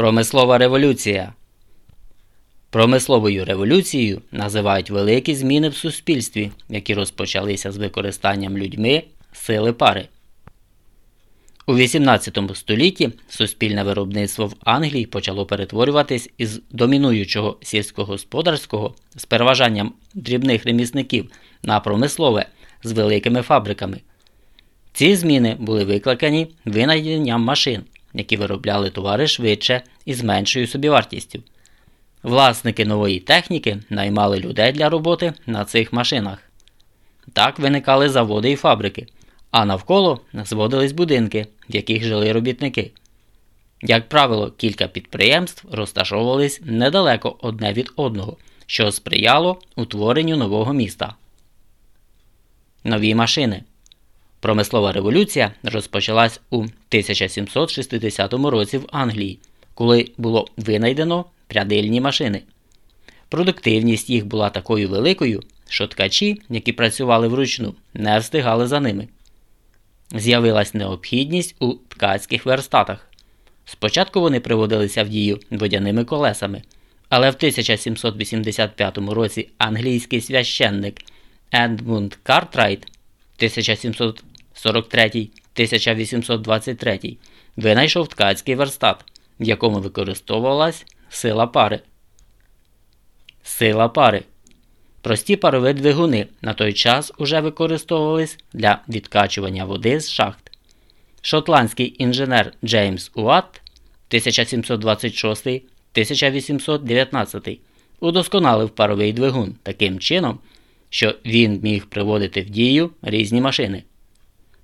Промислова революція. Промисловою революцією називають великі зміни в суспільстві, які розпочалися з використанням людьми сили пари. У 18 столітті суспільне виробництво в Англії почало перетворюватись із домінуючого сільськогосподарського з переважанням дрібних ремісників на промислове з великими фабриками. Ці зміни були викликані винайденням машин, які виробляли товари швидше і з меншою собівартістю. Власники нової техніки наймали людей для роботи на цих машинах. Так виникали заводи і фабрики, а навколо зводились будинки, в яких жили робітники. Як правило, кілька підприємств розташовувались недалеко одне від одного, що сприяло утворенню нового міста. Нові машини. Промислова революція розпочалась у 1760 році в Англії, коли було винайдено прядильні машини. Продуктивність їх була такою великою, що ткачі, які працювали вручну, не встигали за ними. З'явилась необхідність у ткацьких верстатах. Спочатку вони приводилися в дію водяними колесами, але в 1785 році англійський священник Едмунд Картрайт 1743-1823 винайшов ткацький верстат, в якому використовувалась сила пари. Сила пари. Прості парові двигуни на той час уже використовувались для відкачування води з шахт. Шотландський інженер Джеймс Уатт 1726-1819 удосконалив паровий двигун таким чином, що він міг приводити в дію різні машини.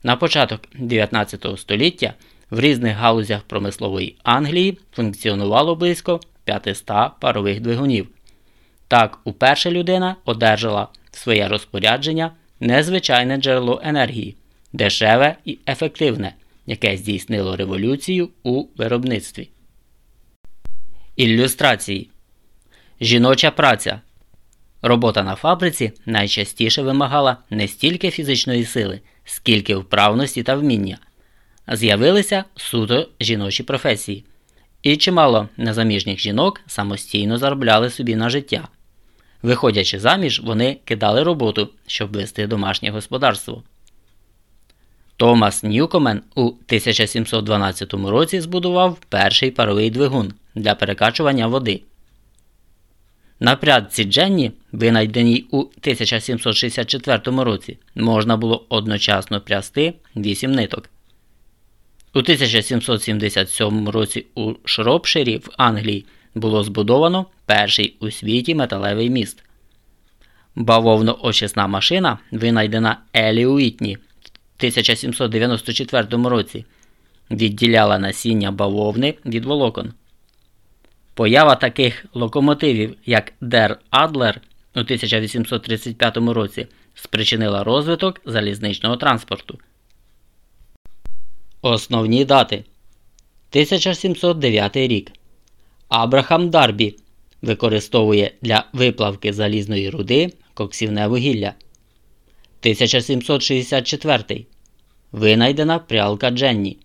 На початок 19 століття в різних галузях промислової Англії функціонувало близько 500 парових двигунів. Так, уперше людина одержала в своє розпорядження незвичайне джерело енергії, дешеве і ефективне, яке здійснило революцію у виробництві. Ілюстрації Жіноча праця. Робота на фабриці найчастіше вимагала не стільки фізичної сили, скільки вправності та вміння. З'явилися суто жіночі професії, і чимало незаміжніх жінок самостійно заробляли собі на життя. Виходячи заміж, вони кидали роботу, щоб вести домашнє господарство. Томас Ньюкомен у 1712 році збудував перший паровий двигун для перекачування води. На прядці Дженні, винайденій у 1764 році, можна було одночасно прясти 8 ниток. У 1777 році у Шропширі в Англії було збудовано перший у світі металевий міст. Бавовно-очисна машина, винайдена Елі Уітні в 1794 році, відділяла насіння бавовни від волокон. Поява таких локомотивів, як Дер Адлер у 1835 році, спричинила розвиток залізничного транспорту. Основні дати 1709 рік. Абрахам Дарбі використовує для виплавки залізної руди коксівне вугілля. 1764. Винайдена прялка Дженні.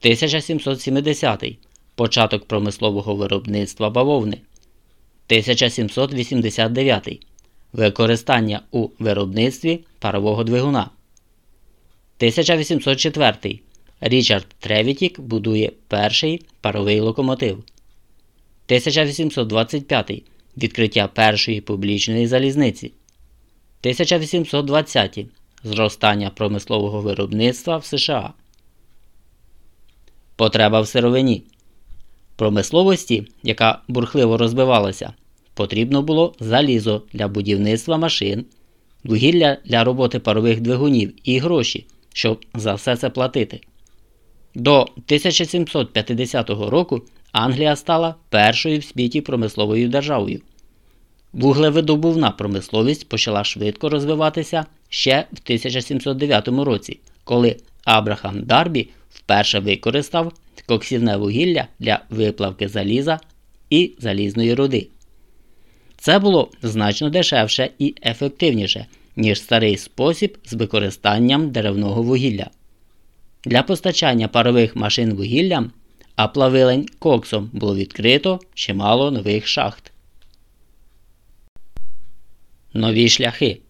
1770. Початок промислового виробництва бавовни. 1789. Використання у виробництві парового двигуна. 1804. Річард Тревітік будує перший паровий локомотив. 1825. Відкриття першої публічної залізниці. 1820. Зростання промислового виробництва в США. Потреба в сировині. Промисловості, яка бурхливо розбивалася, потрібно було залізо для будівництва машин, вугілля для роботи парових двигунів і гроші, щоб за все це платити. До 1750 року Англія стала першою в світі промисловою державою. Вуглевидобувна промисловість почала швидко розвиватися ще в 1709 році, коли Абрахам Дарбі вперше використав коксівне вугілля для виплавки заліза і залізної руди. Це було значно дешевше і ефективніше, ніж старий спосіб з використанням деревного вугілля. Для постачання парових машин вугіллям а плавилень коксом було відкрито чимало нових шахт. Нові шляхи.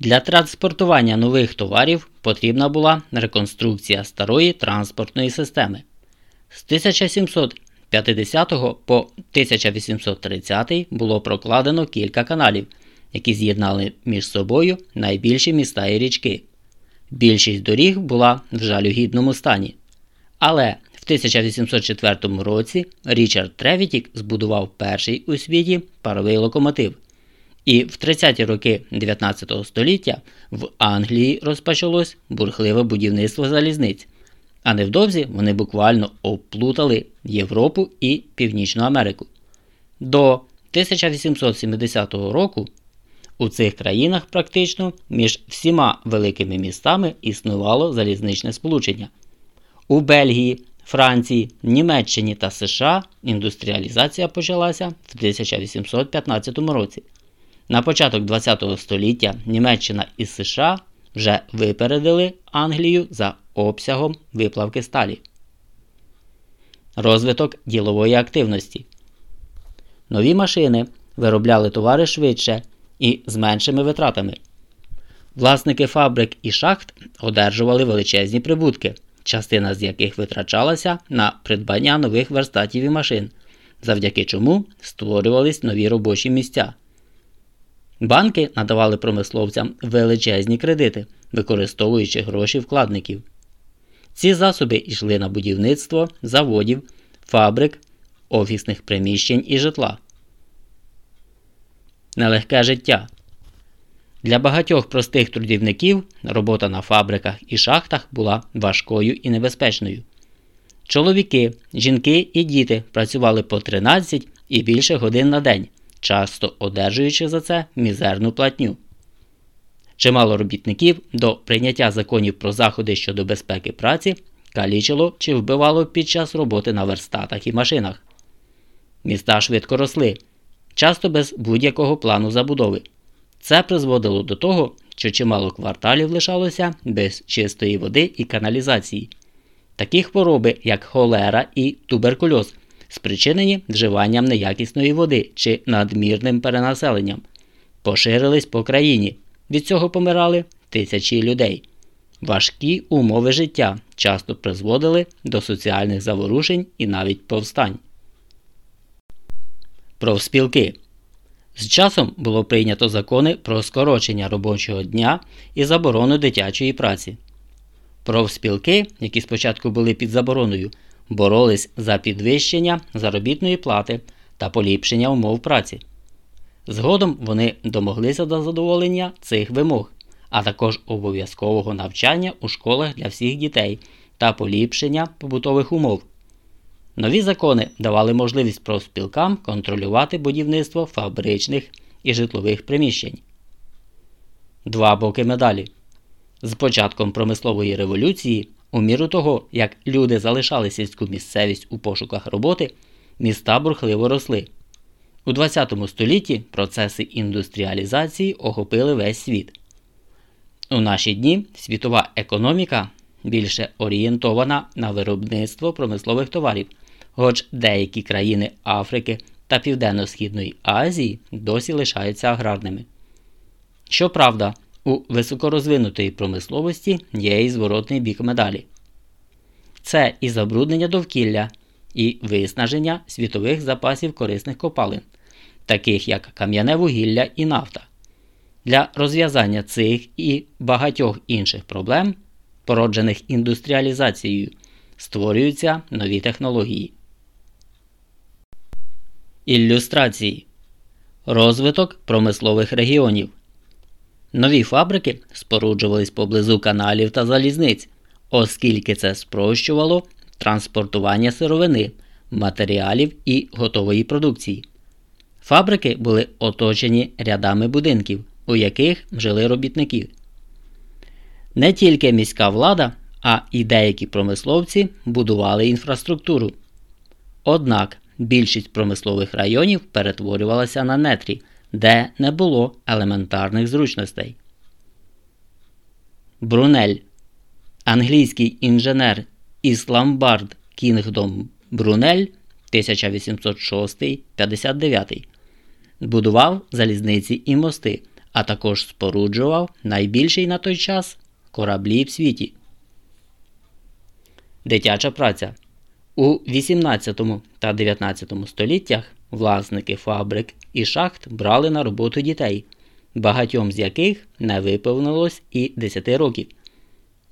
Для транспортування нових товарів потрібна була реконструкція старої транспортної системи. З 1750 по 1830 було прокладено кілька каналів, які з'єднали між собою найбільші міста і річки. Більшість доріг була в жалюгідному стані. Але в 1804 році Річард Тревітік збудував перший у світі паровий локомотив. І в 30-ті роки 19 століття в Англії розпочалось бурхливе будівництво залізниць, а невдовзі вони буквально оплутали Європу і Північну Америку. До 1870 року у цих країнах практично між всіма великими містами існувало залізничне сполучення. У Бельгії, Франції, Німеччині та США індустріалізація почалася в 1815 році. На початок ХХ століття Німеччина і США вже випередили Англію за обсягом виплавки сталі. Розвиток ділової активності. Нові машини виробляли товари швидше і з меншими витратами. Власники фабрик і шахт одержували величезні прибутки, частина з яких витрачалася на придбання нових верстатів і машин, завдяки чому створювались нові робочі місця. Банки надавали промисловцям величезні кредити, використовуючи гроші вкладників. Ці засоби йшли на будівництво заводів, фабрик, офісних приміщень і житла. Нелегке життя. Для багатьох простих трудівників робота на фабриках і шахтах була важкою і небезпечною. Чоловіки, жінки і діти працювали по 13 і більше годин на день часто одержуючи за це мізерну платню. Чимало робітників до прийняття законів про заходи щодо безпеки праці калічило чи вбивало під час роботи на верстатах і машинах. Міста швидко росли, часто без будь-якого плану забудови. Це призводило до того, що чимало кварталів лишалося без чистої води і каналізації. Такі хвороби, як холера і туберкульоз, спричинені вживанням неякісної води чи надмірним перенаселенням, поширились по країні. Від цього помирали тисячі людей. Важкі умови життя часто призводили до соціальних заворушень і навіть повстань. Профспілки з часом було прийнято закони про скорочення робочого дня і заборону дитячої праці. Профспілки, які спочатку були під забороною, боролись за підвищення заробітної плати та поліпшення умов праці. Згодом вони домоглися до задоволення цих вимог, а також обов'язкового навчання у школах для всіх дітей та поліпшення побутових умов. Нові закони давали можливість профспілкам контролювати будівництво фабричних і житлових приміщень. Два боки медалі. З початком промислової революції у міру того, як люди залишали сільську місцевість у пошуках роботи, міста бурхливо росли. У ХХ столітті процеси індустріалізації охопили весь світ. У наші дні світова економіка більше орієнтована на виробництво промислових товарів, хоч деякі країни Африки та Південно-Східної Азії досі лишаються аграрними. Щоправда, у високорозвинутої промисловості є і зворотний бік медалі. Це і забруднення довкілля, і виснаження світових запасів корисних копалин, таких як кам'яне вугілля і нафта. Для розв'язання цих і багатьох інших проблем, породжених індустріалізацією, створюються нові технології. Ілюстрації Розвиток промислових регіонів Нові фабрики споруджувались поблизу каналів та залізниць, оскільки це спрощувало транспортування сировини, матеріалів і готової продукції. Фабрики були оточені рядами будинків, у яких жили робітники. Не тільки міська влада, а й деякі промисловці будували інфраструктуру. Однак більшість промислових районів перетворювалася на нетрі де не було елементарних зручностей. Брунель, англійський інженер із Ламбард Кінгдом Брунель 1806-59. Будував залізниці і мости, а також споруджував найбільший на той час кораблі в світі. Дитяча праця. У 18 та 19 століттях власники фабрик і шахт брали на роботу дітей, багатьом з яких не виповнилось і 10 років.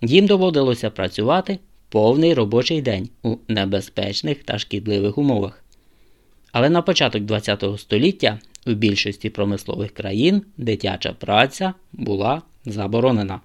Їм доводилося працювати повний робочий день у небезпечних та шкідливих умовах. Але на початок ХХ століття у більшості промислових країн дитяча праця була заборонена.